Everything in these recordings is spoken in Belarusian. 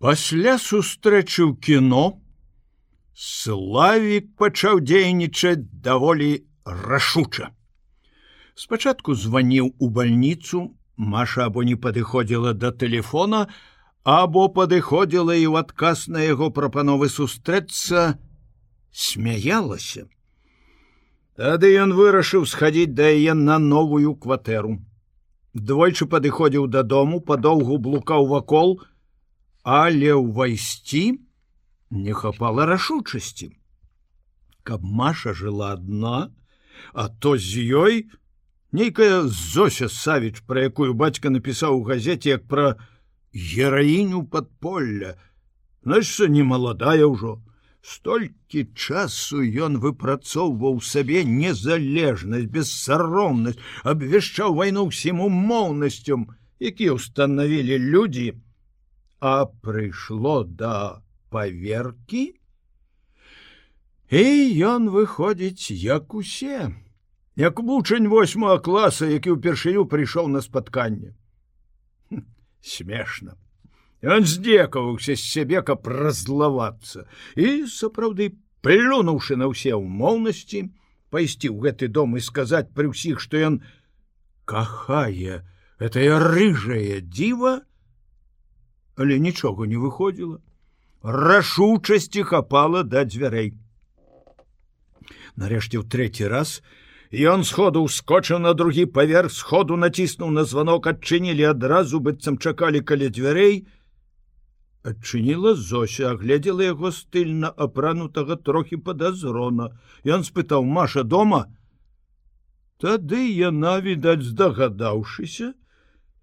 Пасля сустрэчы ў кіно Славік пачаў дзейнічаць даволі рашуча. Спачатку званіў у бальніцу, Маша або не падыходзіла да тэлефона, або падыходзіла і ў адказ на яго прапановы сустрэцца, смяялася. Тады ён вырашыў схадзіць да яе на новую кватэру. Двойчы падыходзіў дадому, падоўгу блукаў вакол, але ўвайсці не хапала рашучасці. Каб Маша жыла адна, а то з ёй нейкая Зося Савіч, пра якую бацька напісаў у газеце як пра гераіню падполля. Наша не маладая ўжо. Столькі часу ён выпрацоўваў сабе незалежнасць, бессаромнасць, абвяшчаў вайну ўсім умоўнасцям, якія ўстанавілі людзі, а прыйшло да паверкі і ён выходзіць як усе як вучань восьмого класа які ўпершыню прыйшоў на спатканне. Смешна. Он здзекаваўся з сябе каб разлавацца і сапраўды плюнуўшы на ўсе ўмоўнасці пайсці ў гэты дом і сказаць пры ўсіх што ён кахае гэтае рыжае дзіва але нічога не выходзіла. Рашучасці хапала да дзвярэй. Нарэшце ў трэці раз ён сходу ускочыў на другі паверх сходу націснуў на званок адчынілі адразу быццам чакалі каля дзвярэй адчыніла зося агледзела яго стыльна апранутага трохі падазрона. Ён спытаў маша дома? Тады яна відаць здагадаўшыся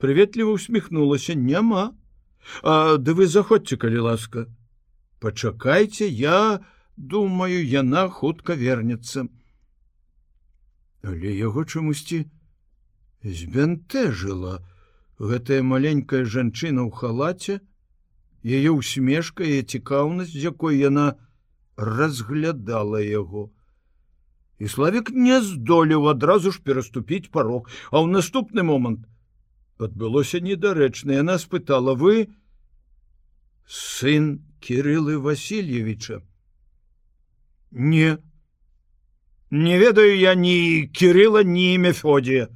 прыветліва усміхнулася няма А да вы заходзьце, калі ласка. Пачакайце, я думаю, яна хутка вернецца. Але яго чамусьці збянтэжыла гэтая маленькая жанчына ў халаце, яе усмешка і цікаўнасць, з якой яна разглядала яго. І славік не здолеў адразу ж пераступіць парог, а ў наступны момант адбылося недарэчна яна спытала вы сын кириллы васильевича? Не. Не ведаю я ні кирилла ні мефодія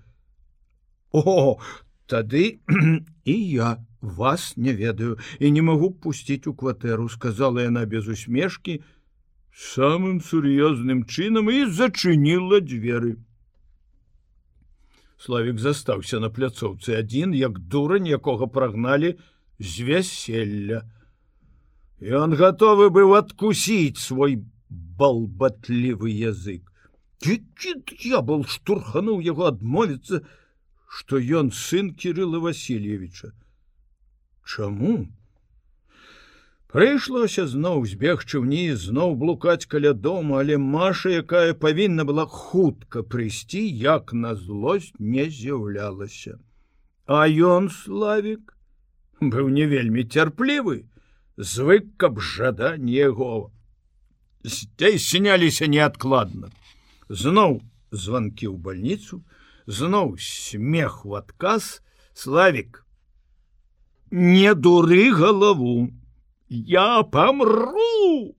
о тады і я вас не ведаю і не магу пусціць у кватэру сказала яна без усмешкі самым сур'ёзным чынам і зачыніла дзверы Славік застаўся на пляцоўцы адзін, як дурань, якога прагналі з вяселля. Ён гатовы быў адкусіць свой балбатлівы язык. Я был штурхануў яго адмовіцца, што ён сын Кірыла Васильевича. Чаму? Прыйшлося зноў збегчы ўніз зноў блукаць каля дома, але Маша, якая павінна была хутка прыйсці, як на злосць не з'яўлялася. А ён славік быў не вельмі цярплівы, звык, каб жаданне яго. Здзей сіняліся неадкладна. Зноў званкі ў бальніцу, зноў смех у адказ, славік. Не дуры галаву, я помру!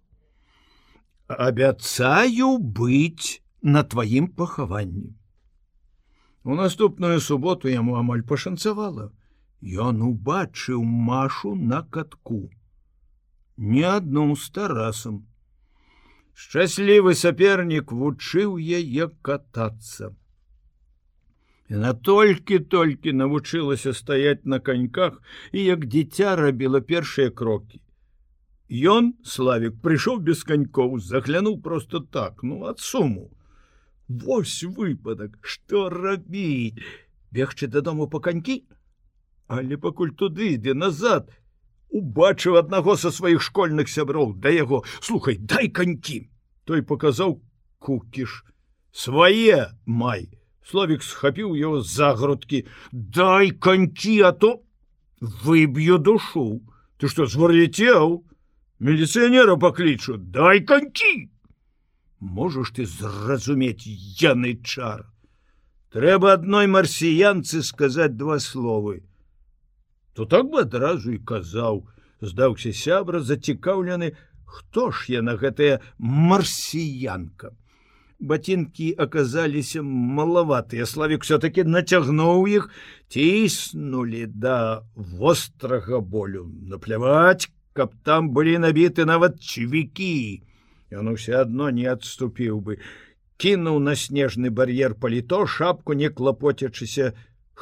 Абяцаю быць на тваім пахаванні у наступную суботу яму амаль пашанцавала ён убачыў машу на катку. Не адну з тарасам шчаслівы сапернік вучыў яе катацца Яна толькі-толькі навучылася стаять на каньках і як дзіця рабіла першыя крокі Ён славик прыйшоў без канькоў заглянуў просто так ну ад суму Вось выпадак что рабіць бегчы дадому по канькі але пакуль туды ідзе назад! Убачыў аднаго са сваіх школьных сяброў да яго слухай дай канькі той показаў кукіш свае май! Словик схапіў его за грудкі дай канькі а то выб'ю душу! Ты что зварлетел міліцыянера паклічу дай канькі можаш ты зразумець яны чар? Трэба адной марсіянцы сказаць два словы то так бы адразу і казаў здаўся сябра зацікаўлены хто ж яна гэтая марсіянка ботинки оказаліся малаватыя славик все-таки нацягнуў іх ціснули да вострага болю. Напляваць каб там былі набіты нават чвікі ён усе адно не адступіў бы. Кінуў на снежны бар'ер паліто шапку не клапоцячыся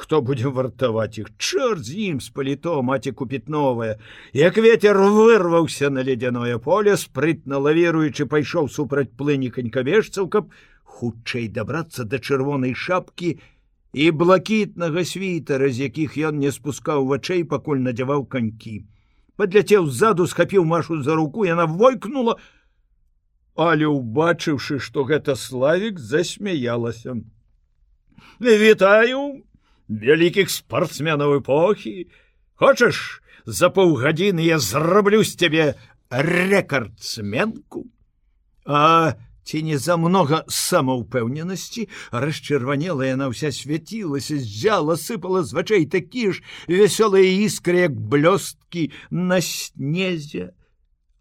хто будзе вартаваць іх чорт з ім з паліто маці купіць новае як ветер вырваўся на ледяное поле спрытна лавіруючы пайшоў супраць плыні канькавежцаў каб хутчэй дабрацца да чырвонай шапкі і блакітнага світара з якіх ён не спускаў вачэй пакуль надзяваў канькі падляцеў ззаду схапіў машу за руку яна войкнула але убачыўшы што гэта славик засмяялася вітаю вялікіх спортсменаў эпохі хочаш за паўгадзіны я зраблю з цябе рэкардсменку а ці не за многа самаўпэўненасці? Расчырванела яна ўся свяцілася зжала сыпала з вачэй такі ж вясёлыя іскры як блёсткі на снезе.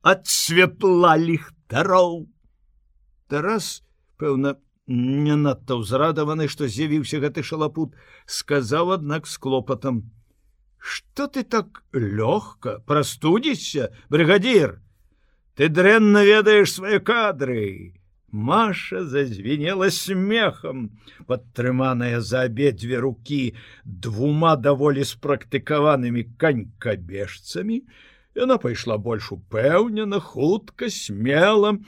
Ад светла ліхтароў. Тарас пэўна не надта ўзрадаваны што з'явіўся гэты шалапут сказаў аднак з клопатам. Что ты так лёгка прастудзішся брыгадзір? Ты дрэнна ведаеш свае кадры Маша зазвенела смехам, падтрыманая за абедзве рукі двума даволі спрактыкаванымі канькабежцамі. Яна пайшла больш упэўнена, хутка смела,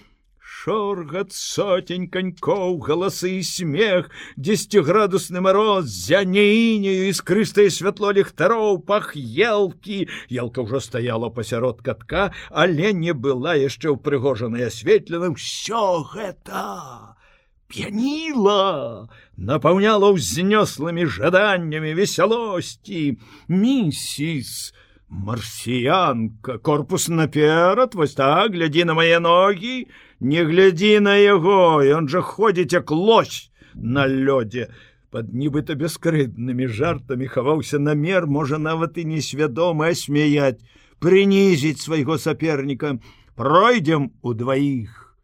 шоргат сотень конькоў галасы і смех десятградусны мороз зянеінею іскрыстае святло ліхтароў пах елкі елка ўжо стаяла пасярод катка але не была яшчэ ўпрыгожаная асветлена все гэта п'яніла напаўняла ўзнёслымі жаданнямі весялосці місіс марсіянка корпус наперад вось так глядзі на мае ногі не глядзі на яго ён жа ходзіць як лось на лёдзе под нібыта бескрыднымі жартамі хаваўся намер можа нават і несвядома смяяць прынізіць свайго саперніка. Пройдзем у дваіх.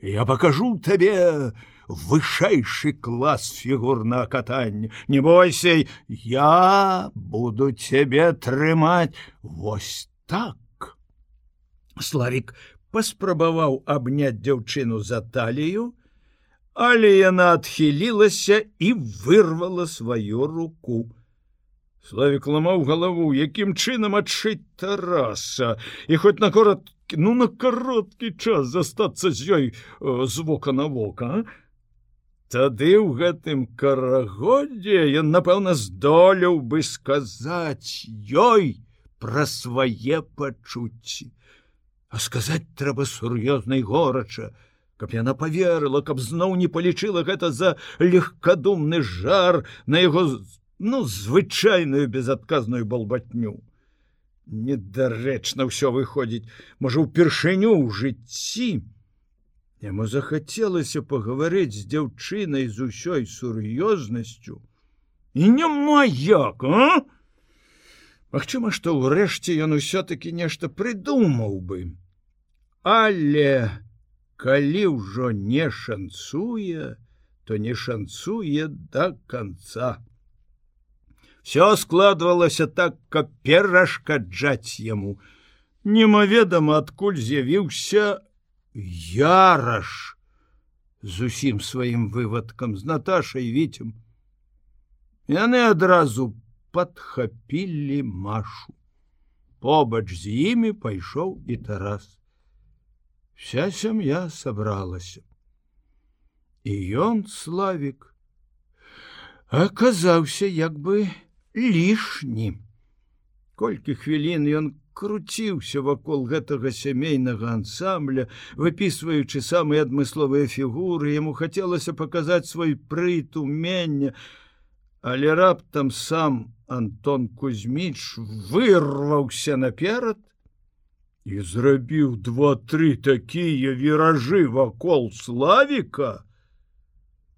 Я покажу табе вышэйшы клас фігурна катання не бойся я буду цябе трымаць. Вось так. Славик паспрабаваў абняць дзяўчыну за талію, але яна адхілілася і вырвала сваю руку. Славік ламаў галаву, якім чынам адшыць тараса і хоць на корот ну на кароткі час застацца з ёй э, з вока на вока. Тады ў гэтым карагодзе ён, напэўна, здолеў бы сказаць ёй пра свае пачуцці а сказаць трэба сур'ёзнай горача каб яна поверыла каб зноў не палічыла гэта за легкадумны жар на яго ну звычайную безадказную балбатню. Недарэчна ўсё выходзіць. Можа упершыню ў жыцці? Яму захацелася пагаварыць з дзяўчынай з усёй сур'ёзнасцю. І няма як а? Магчыма, што ўрэшце ён усё-таки нешта прыдумаў бы але калі ўжо не шанцуе то не шанцуе до конца все складвалася так как перашкаджаць яму немаведама адкуль з'явіўся яраш з усім сваім вывадкам з наташай віцем яны адразу подхапілі машу побач з імі пайшоў і тарас Вся сям'я сабралася і ён славик аказаўся як бы лішні колькі хвілін ён круціўся вакол гэтага сямейнага ансамбля выпісваючы самыя адмысловыя фігуры яму хацелася паказаць свой прыт умення але раптам сам антон кузьміч вырваўся наперад і зрабіў два-тры такія віражы вакол славіка,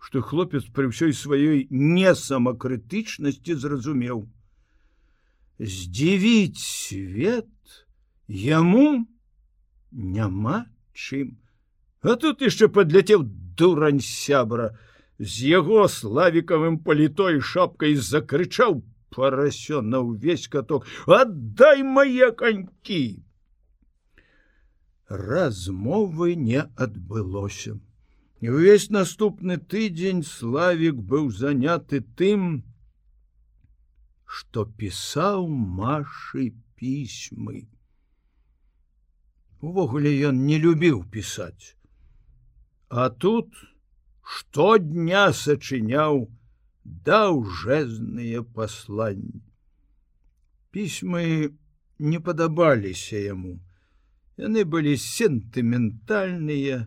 што хлопец пры ўсёй сваёй несамакрытычнасці зразумеў. Здзівіць свет яму няма чым а тут яшчэ падляцеў дурань сябра з яго славікавым палітой шапкай закрычаў парасё на ўвесь каток аддай мае канькі размовы не адбылося. Увесь наступны тыдзень славік быў заняты тым што пісаў машы пісьмы. Увогуле ён не любіў пісаць. А тут штодня сачыняў даўжэзныя пасланні. Пісьмы не падабаліся яму яны былі сентыментальныя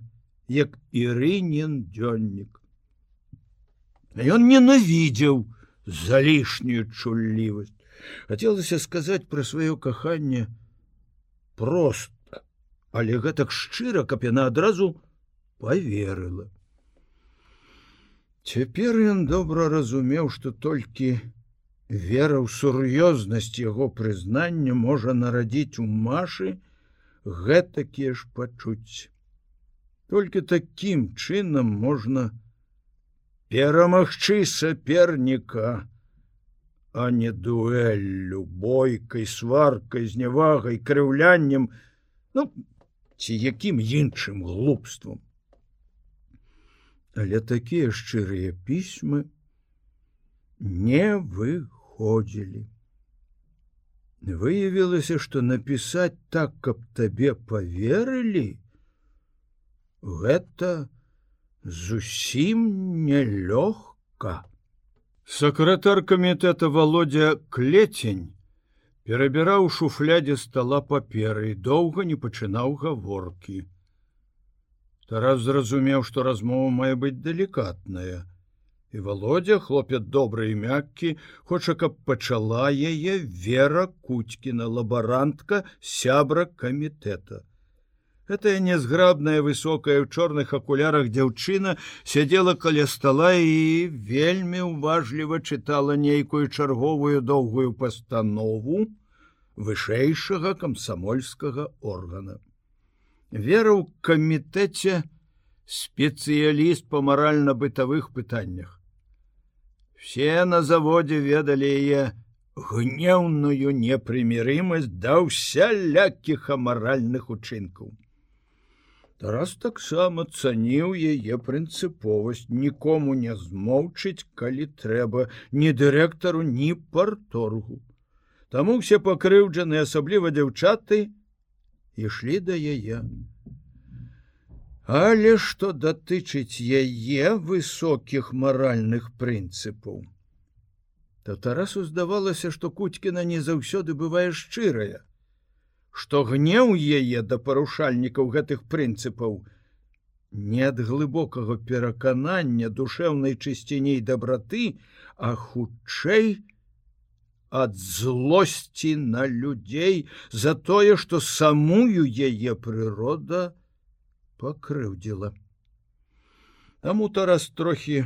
як ірынен дзённік. Ён ненавідзеў за лішнюю чуллівасць. Хацелася сказаць пра сваё каханне просто але гэтак шчыра каб яна адразу поверыла Цяпер ён добра разумеў, што толькі вера ў сур'ёзнасць яго прызнання можа нарадзіць у машы гэтакія ж пачуць. Толькі такім чынам можна перамагчы саперніка, а не дуэллю, бойкай, сваркай, знявагай, крыўляннем, ну ці якім іншым глупствам але такія шчырыя пісьмы не выходзілі. Выявілася, што напісаць так, каб табе поверылі, гэта зусім нелёгка. Сакратар камітэта володя клецень перабіраў шуфлядзе стала паперы доўга не пачынаў гаворкі. Тарас зразумеў, што размова мае быць далікатная. І володя хлопец добры і мяккі, хоча, каб пачала яе вера куцькіна лабарантка сябра камітэта. Гэтая нязграбная высокая ў чорных акулярах дзяўчына сядзела каля стала і вельмі уважліва чытала нейкую чарговую доўгую пастанову вышэйшага камсамольскага органа вера ў камітэце спецыяліст па маральна-бытавых пытаннях. Все на заводзе ведалі яе гнеўную непрымірымасць да ўсялякіх амаральных учынкаў. Тарас таксама цаніў яе прынцыповасць, нікому не змоўчыць, калі трэба ні дырэктару, ні парторгу. Таму все пакрыўджаны, асабліва дзяўчаты, ішлі да яе. Але што датычыць яе высокіх маральных прынцыпаў, то Тарасу здавалася, што Куцькіна не заўсёды бывае шчырая, што гнеў яе да парушальнікаў гэтых прынцыпаў, не ад глыбокага пераканання душэўнай чысціней дабраты, а хутчэй, ад злосці на людзей за тое, што самую яе прырода пакрыўдзіла. Таму Тарас трохі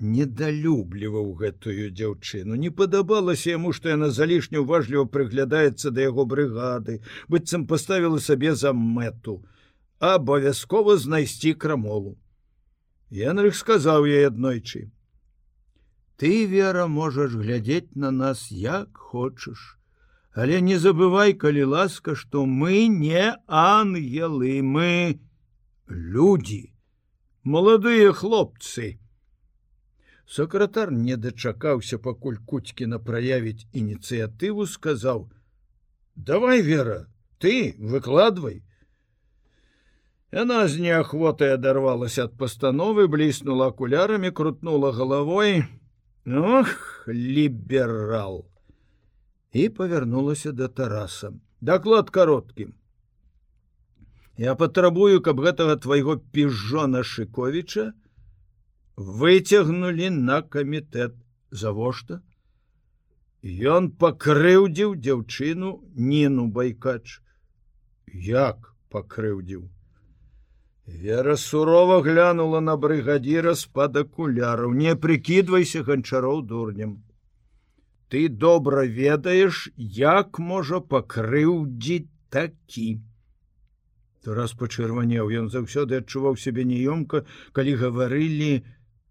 недалюбліваў гэтую дзяўчыну. Не падабалася яму, што яна залішне уважліва прыглядаецца да яго брыгады, быццам паставіла сабе за мэту, абавязкова знайсці крамолу. Янрых сказаў ей аднойчы: ты вера можаш глядзець на нас як хочаш але не забывай калі ласка что мы не ангелы мы люди маладыя хлопцы сакратар не дачакаўся пакуль куцькіна праявіць ініцыятыву сказаў давай вера ты выкладвай Яна з неахвотай адарвалася ад пастановы бліснула акулярами крутнула головой Ох, ліберал! І павярнулася да Тараса. Даклад кароткім. Я патрабую, каб гэтага твайго піжона Шковіча выцягнулі на камітэт. Завошта? Ён пакрыўдзіў дзяўчыну Ніну байкач. Як пакрыўдзіў? Вера сурова глянула на брыгадзіра з-пад акуляраў, не прыкідвайся ганчароў дурнем. Ты добра ведаеш, як можа пакрыўдзіць такі раз пачырванеў ён заўсёды адчуваў сябе неёмка калі гаварылі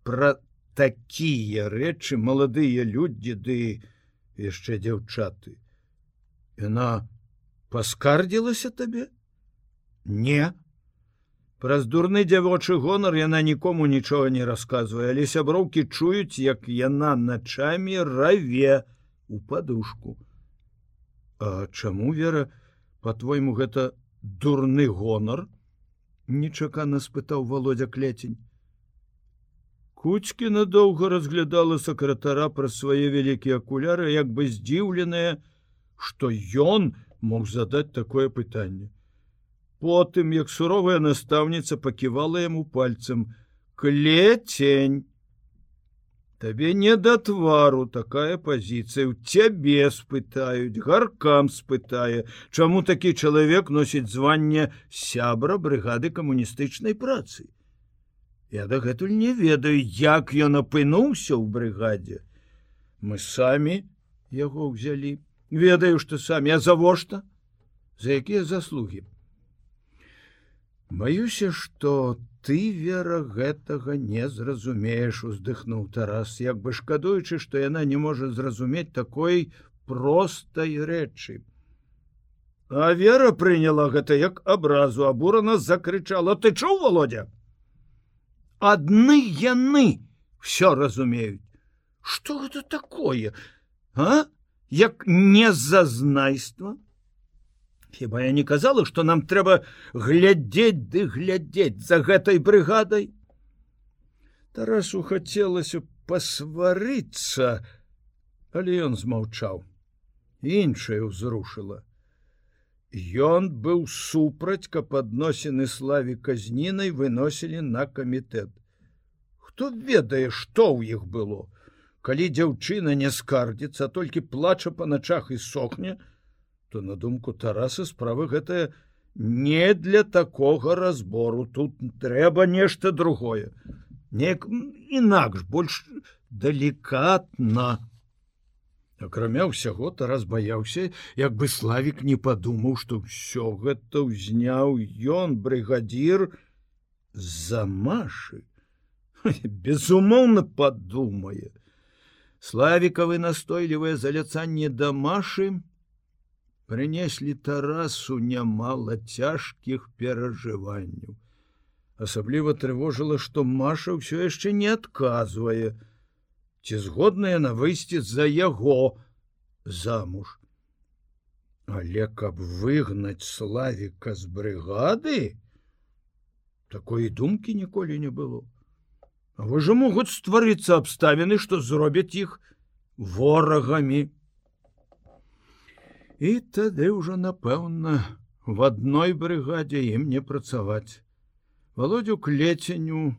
пра такія рэчы маладыя людзі ды яшчэ дзяўчаты. Яна паскардзілася табе? Не. Праз дурны дзявочы гонар яна нікому нічога не расказвае але сяброўкі чуюць як яна начамі раве у падушку. А чаму вера по-твойму гэта дурны гонар нечакана спытаў володя клецень кучки надоўга разглядала сакратара праз свае вялікія акуляры як бы здзіўленая что ён мог задать такое пытанне. Потым як суровая настаўніца паківала яму пальцем клецень табе не да твару такая пазіцыя у цябе спытаюць гаркам спытае чаму такі чалавек носіць званне сябра брыгады камуністычнай працы? Я дагэтуль не ведаю як ён апынуўся ў брыгадзе мы самі яго ўзялі. Ведаю што самі. А завошта? За якія заслугі Маюся, што ты вера гэтага не зразумееш, уздыхнуў Тарас, як бы шкадуючы, што яна не можа зразумець такой простай рэчы. А вера прыняла гэта як абразу, абурана закрычала: ты чуў володя. Адны яны все разумеюць. Што гэта такое? А? Як незазнайства? Хіба я не казала, што нам трэба глядзець ды глядзець за гэтай брыгадай. Тарасу хацелася пасварыцца, але ён змаўчаў. іншае ўзрушыла. Ён быў супраць, каб адносіны славі казнінай выносілі на камітэт. Хто ведае, што ў іх было? Калі дзяўчына не скардзіцца, толькі плача па начах і сохне, то на думку тарасы справы гэтая не для такога разбору. Тут трэба нешта другое. Неяк інакш больш далікатна. Акрамя ўсяго тарас баяўся як бы славік не падумаў што ўсё гэта ўзняў ён брыгадзір за машы безумоўна падумае. Славікавы настойлівае заляцанне да машы прынеслі тарасу нямала цяжкіх перажыванняў. Асабліва трывожыла, што Маша ўсё яшчэ не адказвае, ці згодная на выйсці з-за яго замуж. Але каб выгнаць славіка з брыгады, такой думкі ніколі не было. А вы жа могуць стварыцца абставіны, што зробяць іх ворагамі і тады ўжо напэўна в адной брыгадзе ім не працаваць. Володю клеценю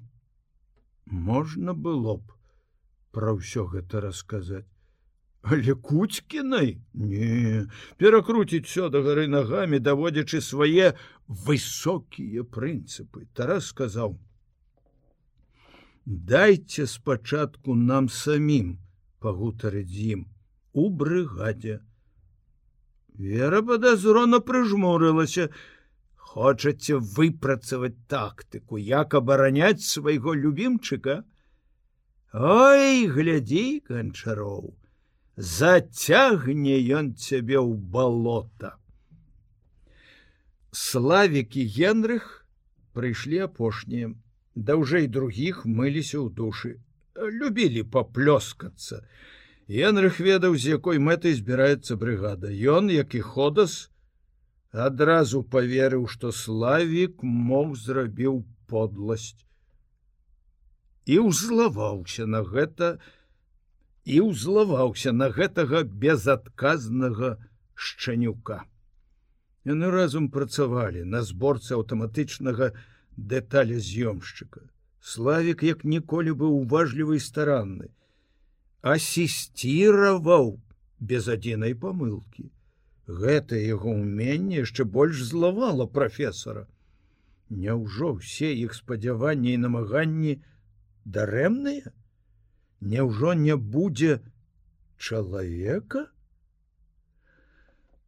можна было б пра ўсё гэта расказаць. Але куцькінай не. Перакруціць все да гары нагамі даводзячы свае высокія прынцыпы. Тарас сказаў дайце спачатку нам самім пагутарыць ім у брыгадзе Вера падазрона прыжмурылася. Хочаце выпрацаваць тактыку, як абараняць свайго любімчыка? Ой, глядзі, канчароў, Зацягне ён цябе ў балота. Славікі Генрых прыйшлі апошнія, даўжэй другіх мыліся ў душы, любілі паплёскацца. Енрых ведаў, з якой мэтай збіраецца брыгада. Ён, як і ходас, адразу поверыў, што славік мог зрабіў подласць. І ўзлаваўся на гэта і ўзлаваўся на гэтага безадказнага шчанюка. Яны разам працавалі на зборцы аўтаматычнага дэталя з'ёмшчыка. Славік як ніколі быў уважлівы і старанны асісціраваў без адзінай памылкі. Гэта яго ўменне яшчэ больш злавала прафесара. Няўжо ўсе іх спадзяванні і намаганні дарэмныя? Няўжо не будзе чалавека?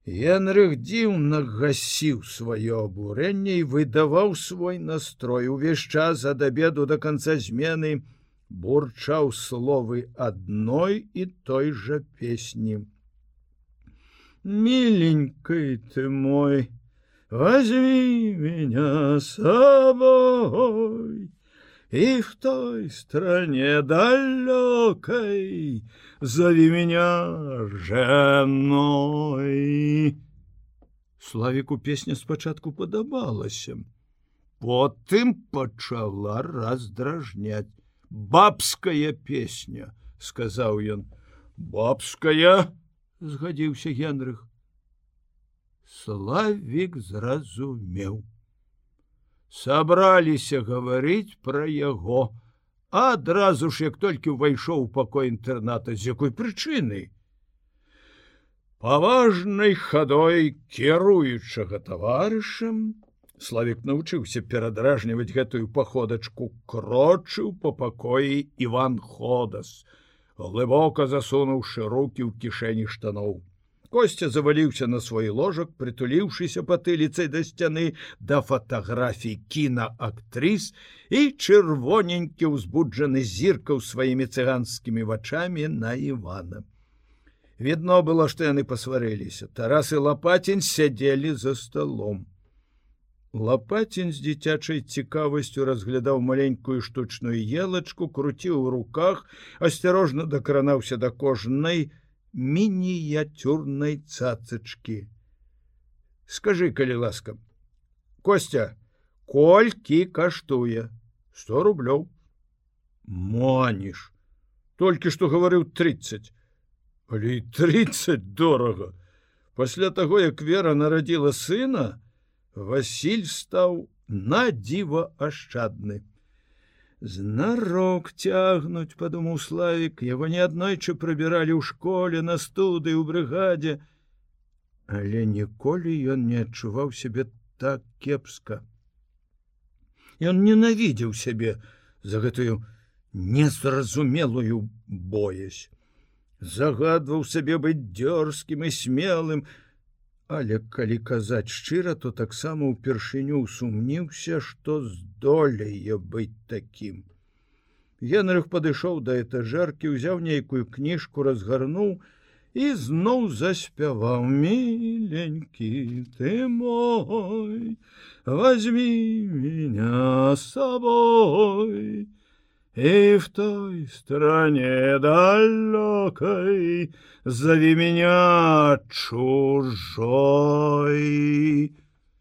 Генрых дзіўна гасіў сваё абурэнне і выдаваў свой настрой увесь час ад абеду до конца змены бурчаў словы адной і той жа песні. Миленький ты мой, возьми меня с собой, И в той стране далекой зови меня женой. Славіку песня спачатку падабалася. Потым пачала раздражняць. Бабская песня, сказаў ён. Бабская, згадзіўся Генрых. Славік зразумеў сабраліся гаварыць пра яго, а адразу ж як толькі ўвайшоў у пакой інтэрната з якой прычыны. Паважнай хадой кіруючага таварышам, Славік навучыўся перадражніваць гэтую паходачку, крочыў па пакоі Іван Ходас, глыбока засунуўшы руки ў кішэні штаноў. Костя заваліўся на свой ложак, прытуліўшыся патыліцай да сцяны да фатаграфій кінаактрыс і чырвоненькі ўзбуджаны зіркаў сваімі цыганскімі вачамі на Івана. Відно было, што яны пасварыліся. Тарас і лапацін сядзелі за столом. Лапацін з дзіцячай цікавасцю разглядаў маленькую штучную елачку, круціў у руках, асцярожна дакранаўся да кожнай, мініяцюрнай цацачки. Скажи, калі ласка, Костя, колькі каштуе 100 рублёў. Маніш, толькі што гаварыў 30, Але 30 дорага. Пасля таго, як вера нарадзіла сына, Васіль стаў на дзіва ашчадны. Знарок цягнуць подумаў славик его неаднойчы прыбіралі ў школе на студы ў брыгадзе але ніколі ён не адчуваў сябе так кепска. Ён ненавідзеў сябе за гэтую незразумелую боязь. Загадваў сабе быць дзёрзкім і смелым Але калі казаць шчыра, то таксама ўпершыню сумніўся, што здолее быць такім. Генрых падышоў да этажэркі, узяў нейкую кніжку, разгарнуў і зноў заспяваў миленькі ты мой, возьми меня с собой. И в той стране далекой зови меня чужой.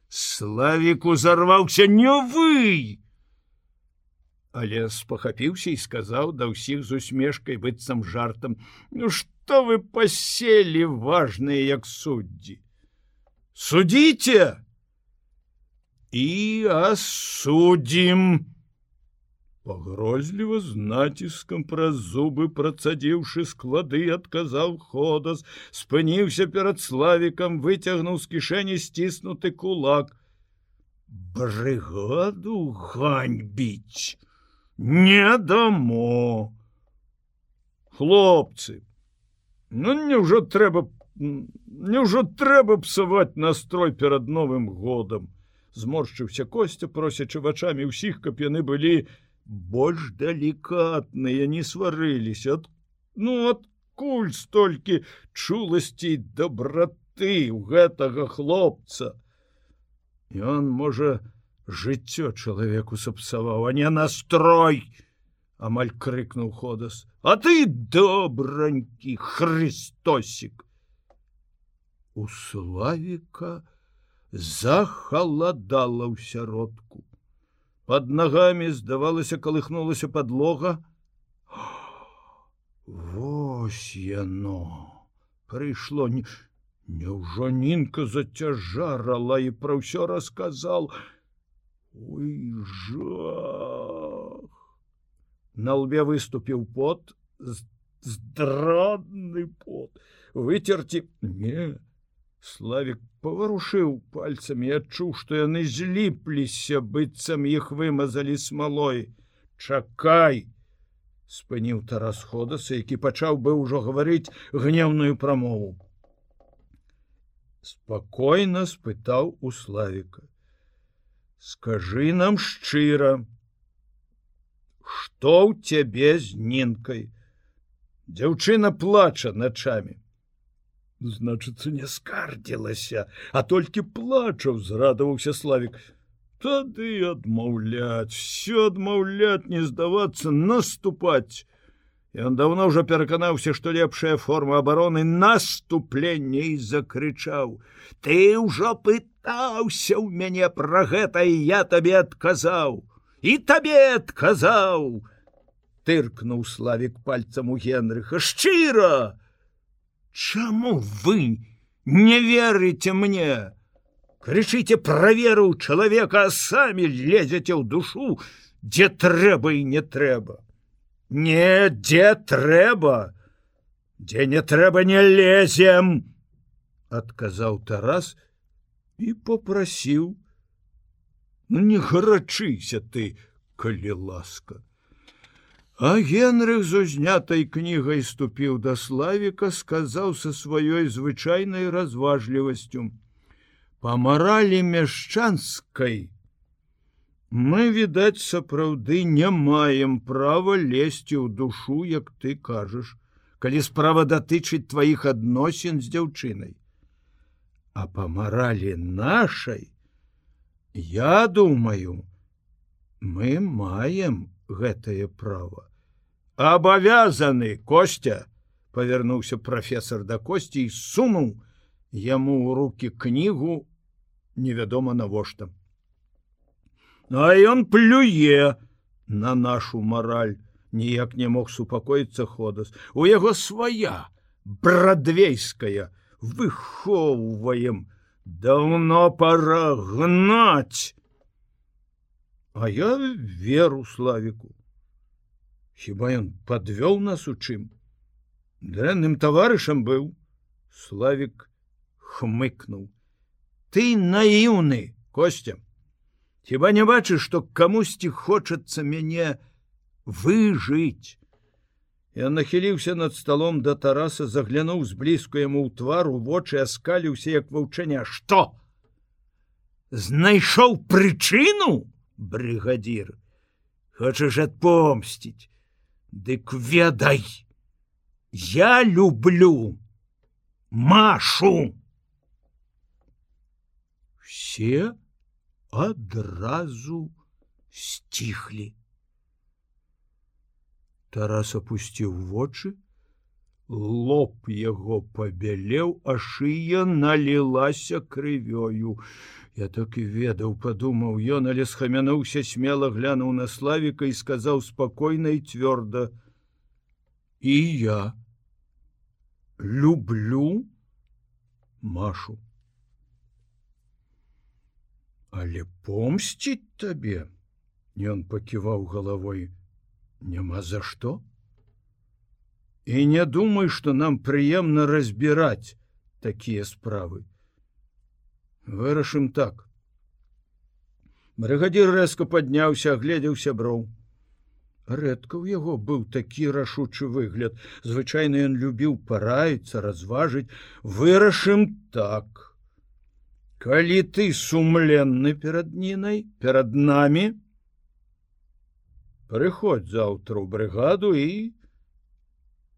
Славик узорваўся не вы. Але спахапіўся і сказаў да ўсіх з усмешкай быццам жартам: Ну что вы паселі важные як суддзі. Судите і асудзім пагрозліва з націскам праз зубы працадзіўшы склады адказаў ходас спыніўся перад славікам выцягнуў з кішэні сціснуты кулак. Брыгаду ганьбіць не дамо хлопцы ну няўжо трэба Няўжо трэба псаваць настрой перад новым годам зморшчыўся костя просячы вачамі ўсіх каб яны былі больш далікатныя не сварыліся ад ну адкуль столькі чуласці добраты у гэтага хлопца. Ён можа жыццё чалавеку сапсаваў а не настрой амаль крыкнуў ходас а ты добранькі хрыстосік у славіка захаладала ў сяродку под ногами здавалася колыхнулася подлога. Вось яно! Прыйшло не Няўжо нінка зацяжарала і пра ўсё расказал жах! На лбе выступіў пот здрадны пот. Выцерці не Славик паварушыў пальцамі адчуў, што яны зліпліся быццам іх вымазалі смалой. Чакай! спыніў тарас ходаса, які пачаў бы ўжо гаварыць гневную прамову. спакойна спытаў у славіка скажи нам шчыра что ў цябе з нінкай дзяўчына плача начамі значыцца не скардзілася а толькі плачаў зрадаваўся славик тады адмаўляць все адмаўляць не здавацца наступаць. Ён даўно ўжо пераканаўся, што лепшая форма абароны наступлення і закрычаў: « Ты ўжо пытаўся ў мяне пра гэта і я табе адказаў! І табе адказаў! Тыркнуў славік пальцам у Генрыха. Шчыра! Чаму вы не верыце мне? Крычыце пра веру чалавека, а самі лезеце ў душу, дзе трэба і не трэба. Не дзе трэба дзе не трэба не лезем адказаў тарас і попрасіў ну не гарачыся ты калі ласка а генрых з узнятай кнігай ступіў да славіка сказаў са сваёй звычайнай разважлівасцю па маралі мяшчанскай Мы, відаць, сапраўды не маем права лезці ў душу, як ты кажаш, калі справа датычыць тваіх адносін з дзяўчынай. А па маралі нашай, я думаю, мы маем гэтае право. Абавязаны костя, павярнуўся прафесор да косці і сунуў яму ў руки кнігу невядома навошта. А ён плюе на нашу мараль, ніяк не мог супакоіцца ходас. У яго свая брадвейская выхоўваем, давно пора гнаць. А я веру славіку. Хіба ён подвёл нас у чым? Дрэнным таварышам быў, Славік хмыкнуў. Ты наіўны, костям. Хіба не бачыш, што камусьці хочацца мяне выжыць. Я нахіліўся над сталом да Тараса, заглянуў зблізку яму ў твару вочы, аскаліўся як ваўчаня, што? Знайшоў прычыну, брыгадзір, Хочаш адпомсціць, Дык ведай, Я люблю Машу. Все адразу сціхлі. Тарас опусціў вочы, лоб яго пабялеў, а шыя налілася крывёю. Я так і ведаў, падумаў ён, але схамянуўся смела глянуў на славіка і сказаў спакойна і цвёрда: « І я люблю Машу але помсціць табе ён паківаў галавой. Няма за што і не думай что нам прыемна разбіраць такія справы вырашым так. Брыгадзір рэзка падняўся агледзеў сяброў. Рэдка ў яго быў такі рашучы выгляд. Звычайна ён любіў параіцца разважыць. Вырашым так. Калі ты сумленны перад нінай перад намі прыходь заўтра ў брыгаду і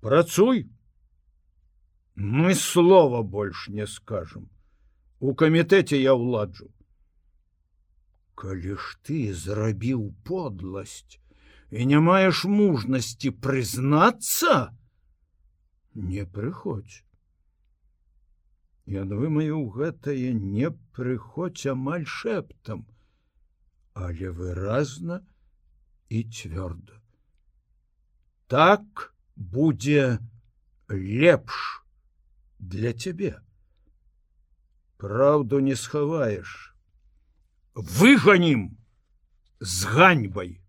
працуй. Мы слова больш не скажем у камітэце я ўладжу калі ж ты зрабіў подласць і не маеш мужнасці прызнацца не прыходзь Я думаю гэтае не прыходзь амаль шэптам, але выразна і цвёрда. Так будзе лепш для цябе. Праўду не схаваеш. Выганім з ганьбай.